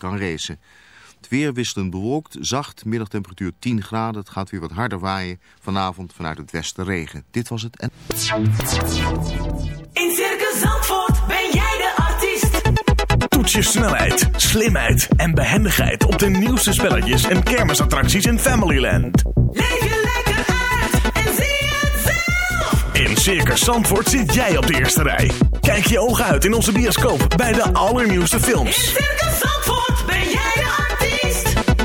weer kan racen. Het weer wisselend bewolkt, zacht, middagtemperatuur 10 graden. Het gaat weer wat harder waaien. Vanavond vanuit het westen regen. Dit was het. En... In Circus Zandvoort ben jij de artiest. Toets je snelheid, slimheid en behendigheid op de nieuwste spelletjes en kermisattracties in Familyland. Leef je lekker uit en zie het zelf. In Circus Zandvoort zit jij op de eerste rij. Kijk je ogen uit in onze bioscoop bij de allernieuwste In films. Circus Zandvoort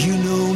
You know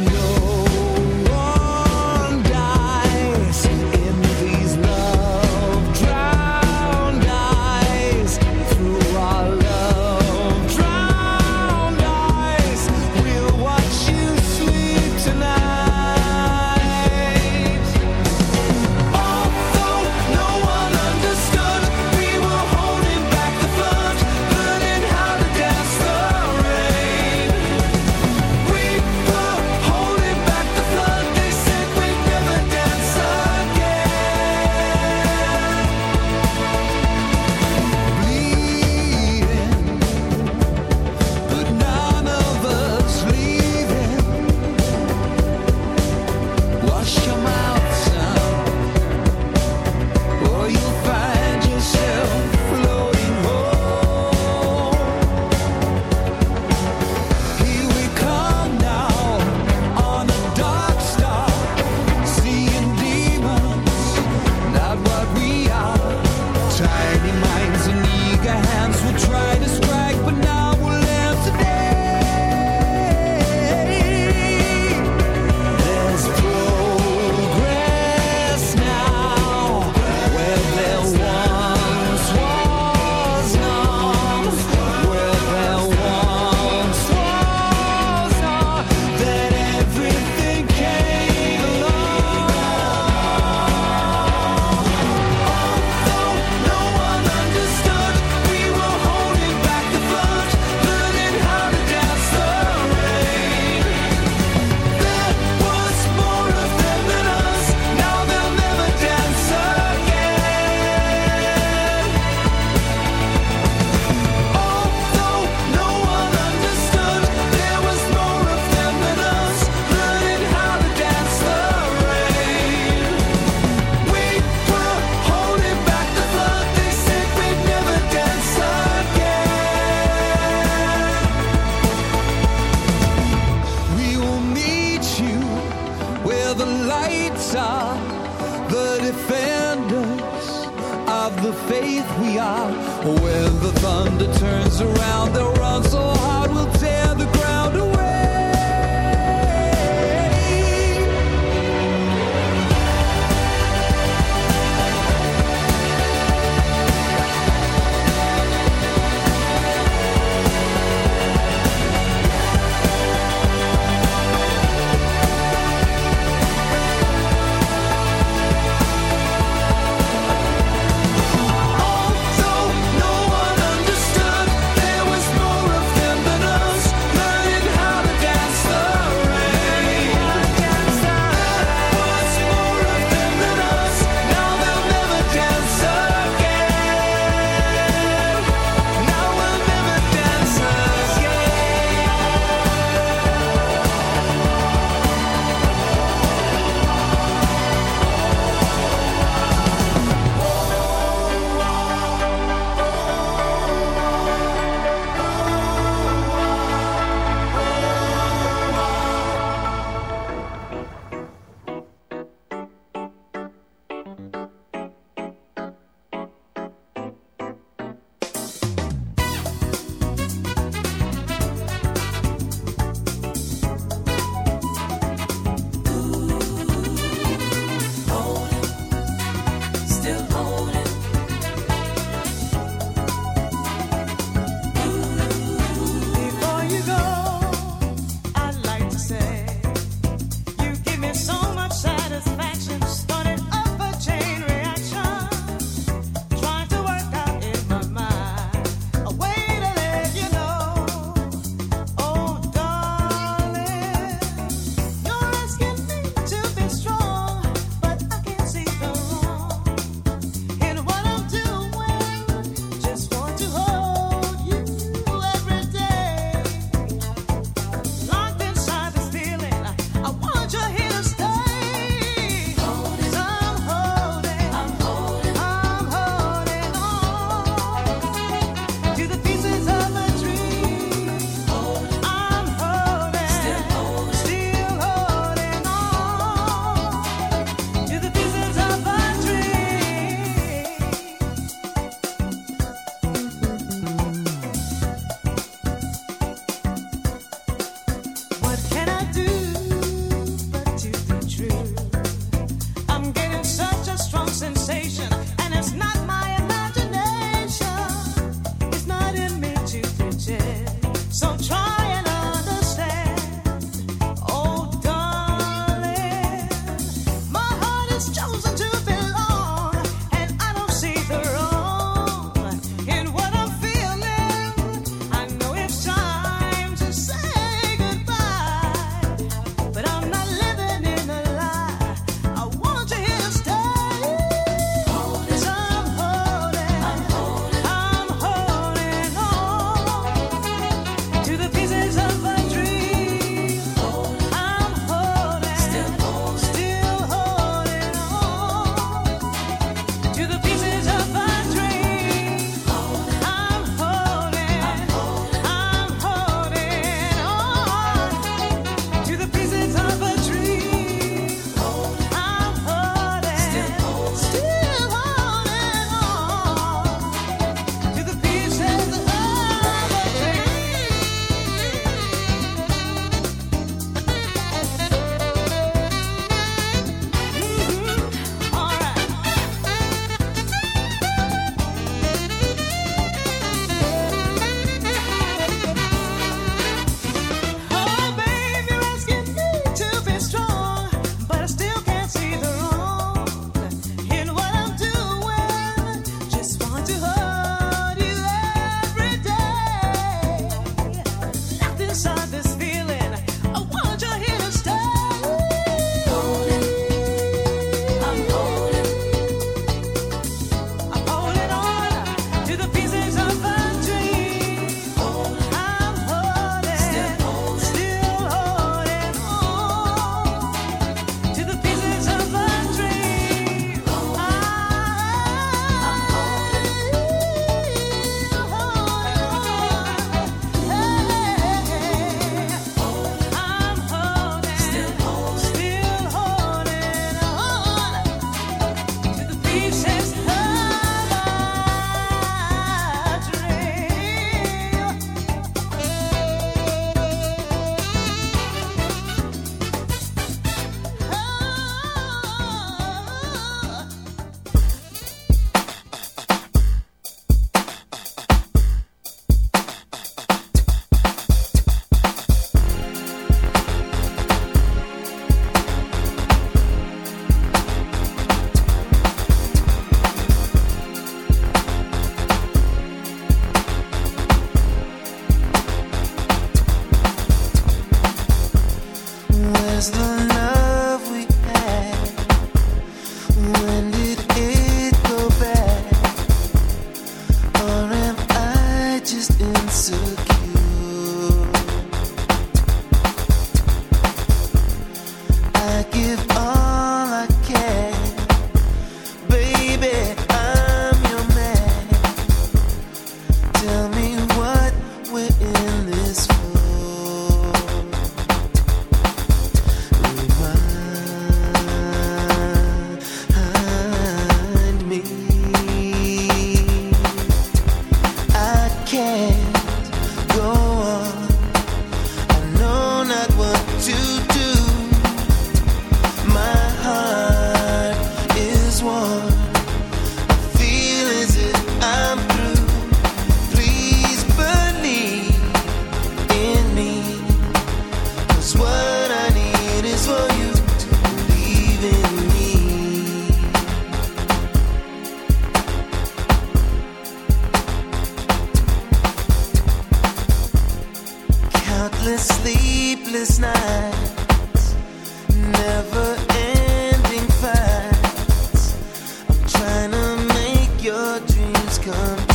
gone.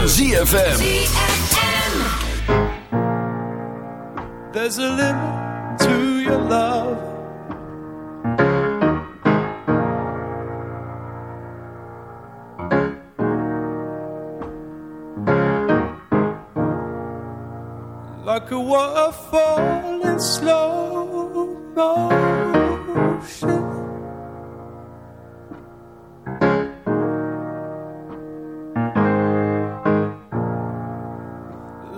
Van ZFM. There's a limit to your love. Like a waterfall in slow motion.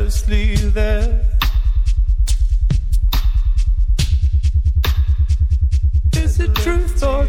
Carelessly there. Is it truth or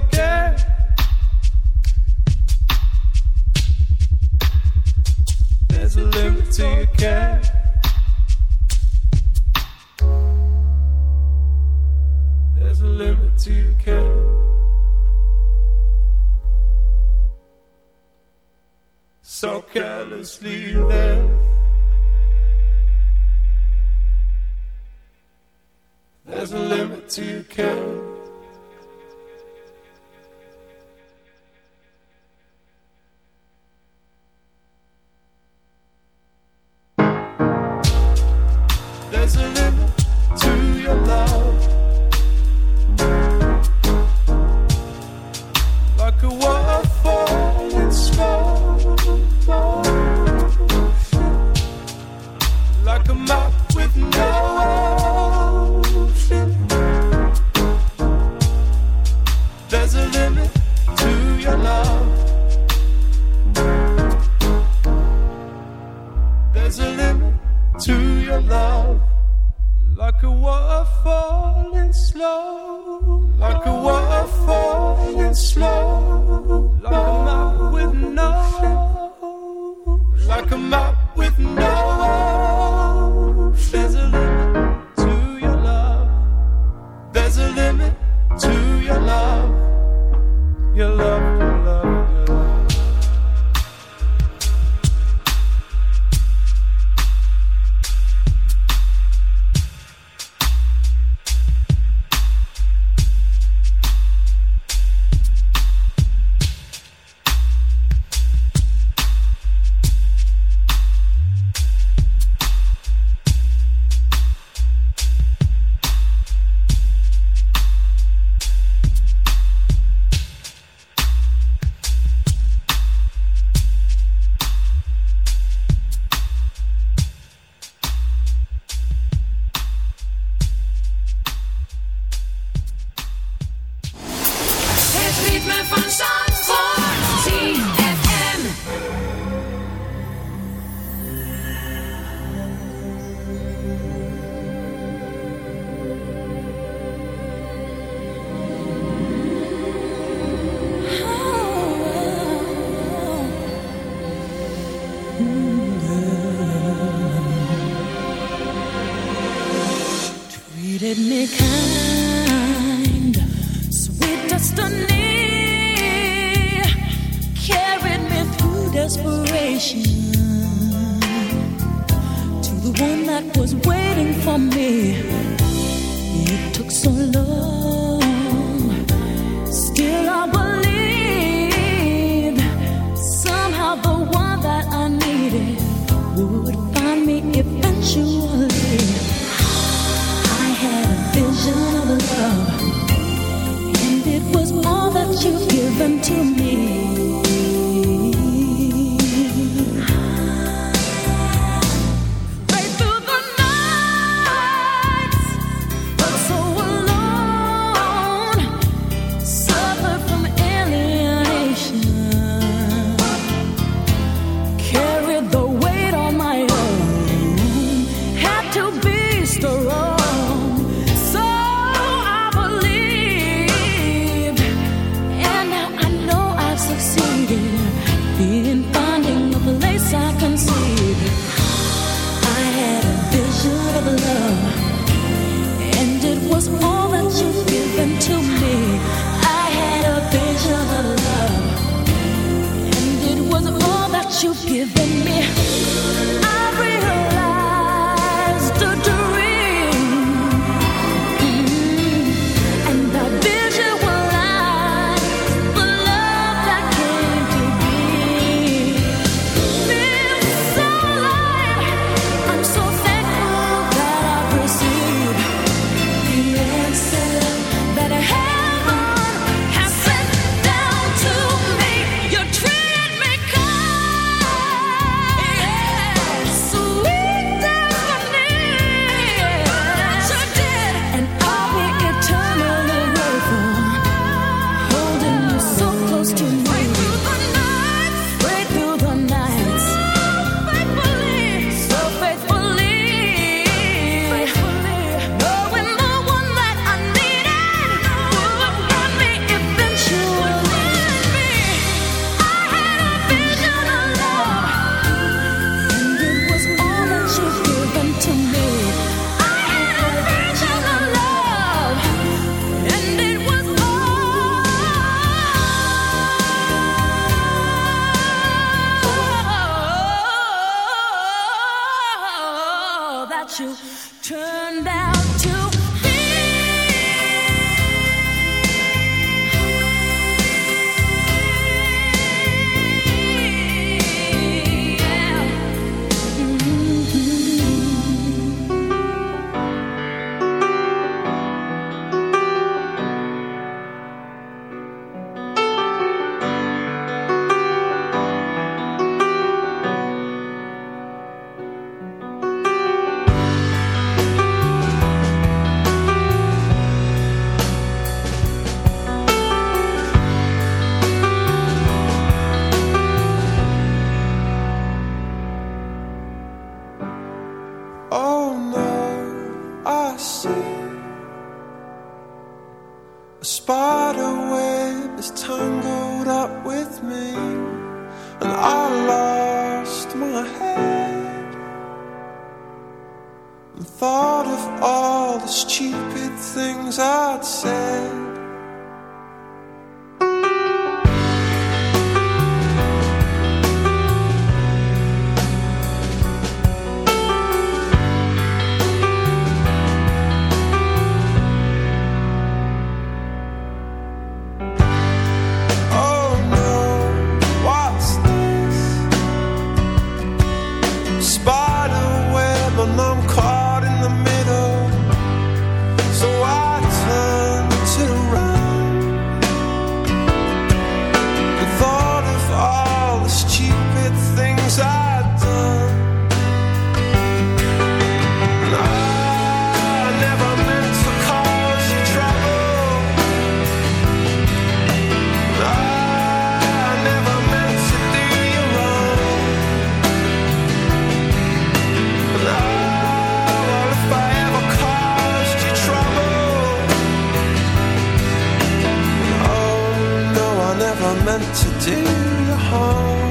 to do your harm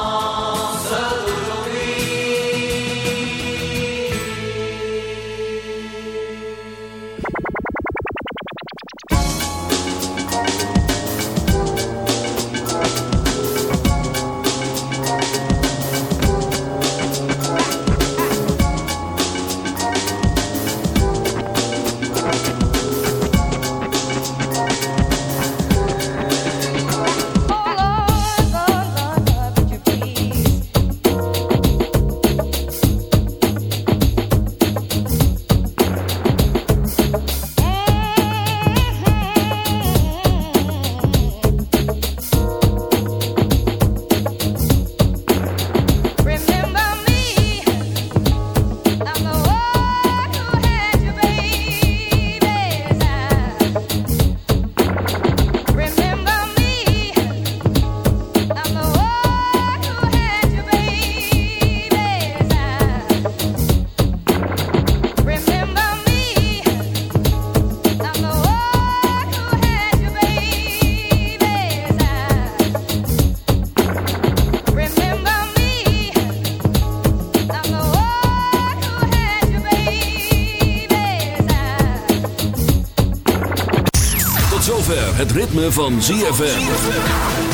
het ritme van ZFM.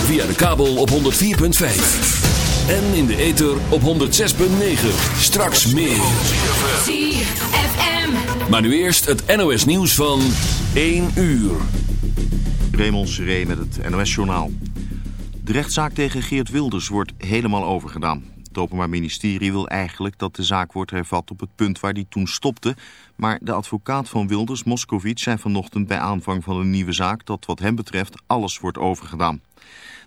Via de kabel op 104.5. En in de ether op 106.9. Straks meer. ZFM. Maar nu eerst het NOS nieuws van 1 uur. Raymond Seré met het NOS-journaal. De rechtszaak tegen Geert Wilders wordt helemaal overgedaan. Het Openbaar Ministerie wil eigenlijk dat de zaak wordt hervat op het punt waar die toen stopte. Maar de advocaat van Wilders, Moscovic, zei vanochtend bij aanvang van een nieuwe zaak dat wat hem betreft alles wordt overgedaan.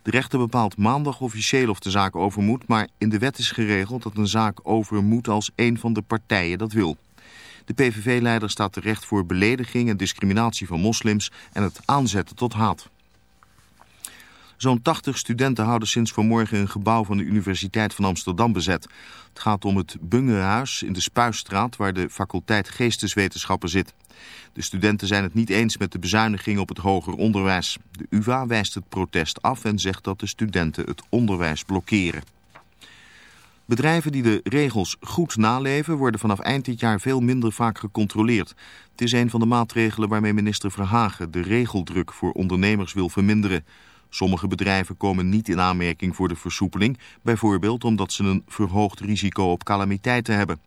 De rechter bepaalt maandag officieel of de zaak over moet, maar in de wet is geregeld dat een zaak over moet als een van de partijen dat wil. De PVV-leider staat terecht voor belediging en discriminatie van moslims en het aanzetten tot haat. Zo'n 80 studenten houden sinds vanmorgen een gebouw van de Universiteit van Amsterdam bezet. Het gaat om het Bungehuis in de Spuistraat waar de faculteit Geesteswetenschappen zit. De studenten zijn het niet eens met de bezuiniging op het hoger onderwijs. De UvA wijst het protest af en zegt dat de studenten het onderwijs blokkeren. Bedrijven die de regels goed naleven worden vanaf eind dit jaar veel minder vaak gecontroleerd. Het is een van de maatregelen waarmee minister Verhagen de regeldruk voor ondernemers wil verminderen. Sommige bedrijven komen niet in aanmerking voor de versoepeling, bijvoorbeeld omdat ze een verhoogd risico op calamiteiten hebben.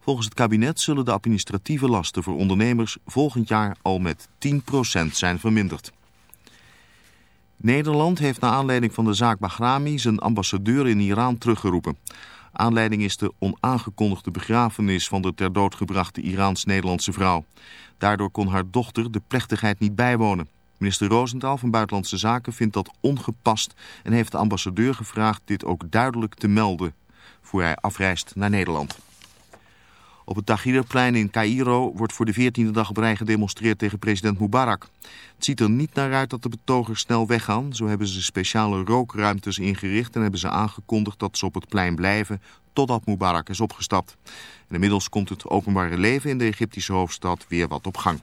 Volgens het kabinet zullen de administratieve lasten voor ondernemers volgend jaar al met 10% zijn verminderd. Nederland heeft naar aanleiding van de zaak Bahrami zijn ambassadeur in Iran teruggeroepen. Aanleiding is de onaangekondigde begrafenis van de ter dood gebrachte Iraans-Nederlandse vrouw. Daardoor kon haar dochter de plechtigheid niet bijwonen. Minister Rosenthal van Buitenlandse Zaken vindt dat ongepast en heeft de ambassadeur gevraagd dit ook duidelijk te melden voor hij afreist naar Nederland. Op het Tahrirplein in Cairo wordt voor de 14e dag op rij gedemonstreerd tegen president Mubarak. Het ziet er niet naar uit dat de betogers snel weggaan. Zo hebben ze speciale rookruimtes ingericht en hebben ze aangekondigd dat ze op het plein blijven totdat Mubarak is opgestapt. Inmiddels komt het openbare leven in de Egyptische hoofdstad weer wat op gang.